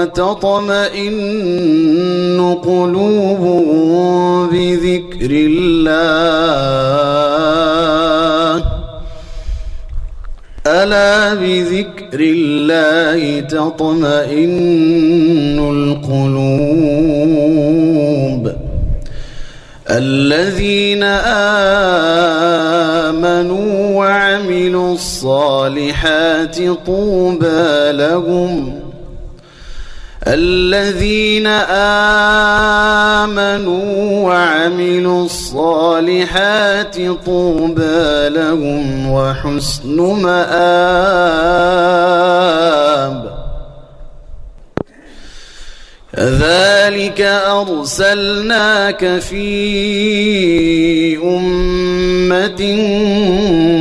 وتطمئن قلوبهم بذكر الله. ألا بذكر الله تطمئن القلوب. الذين آمنوا وعملوا الصالحات طوبى لهم الذين آمنوا وعملوا الصالحات طوبى لهم وحسن مآب. ذلك أرسلناك في أمة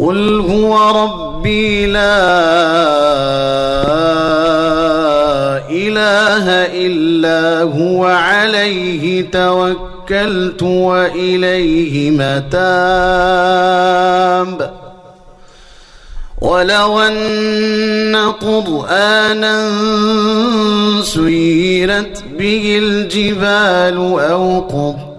قل هو ربي لا إله إلا هو عليه توكلت وإليه متاب ولو أن قرآنا سيرت به الجبال أو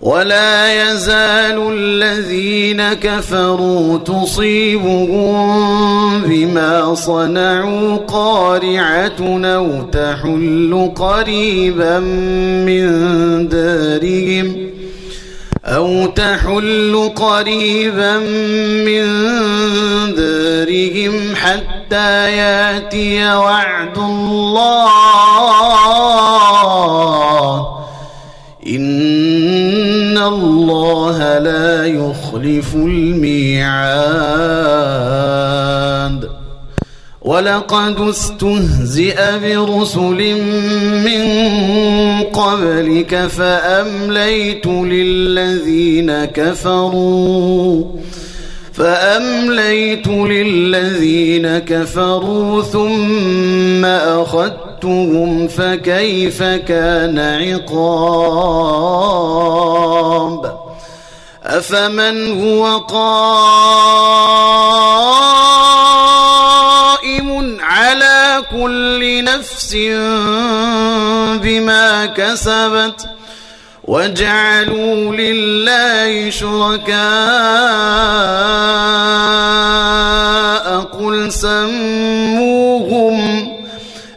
ولا يزال الذين كفروا تصيبهم بما صنعوا قارعة أو تحل قريبا من دارهم أو تحل قريبا من دارهم حتى يأتي وعد الله. إن الله لا يخلف الميعاد. ولقد استهزئ برسل من قبلك فأمليت للذين كفروا. فأمليت للذين كفروا ثم أخذتهم فكيف كان عقاب؟ أفمن هو قائم على كل نفس بما كسبت وجعلوا لله شركاء؟ قل سموهم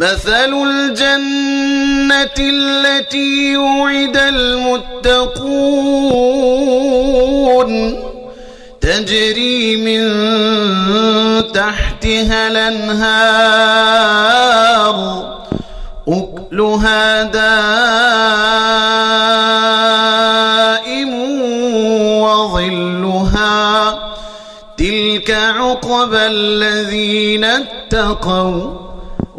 مثل الجنة التي وعد المتقون تجري من تحتها الانهار اكلها دائم وظلها تلك عقبى الذين اتقوا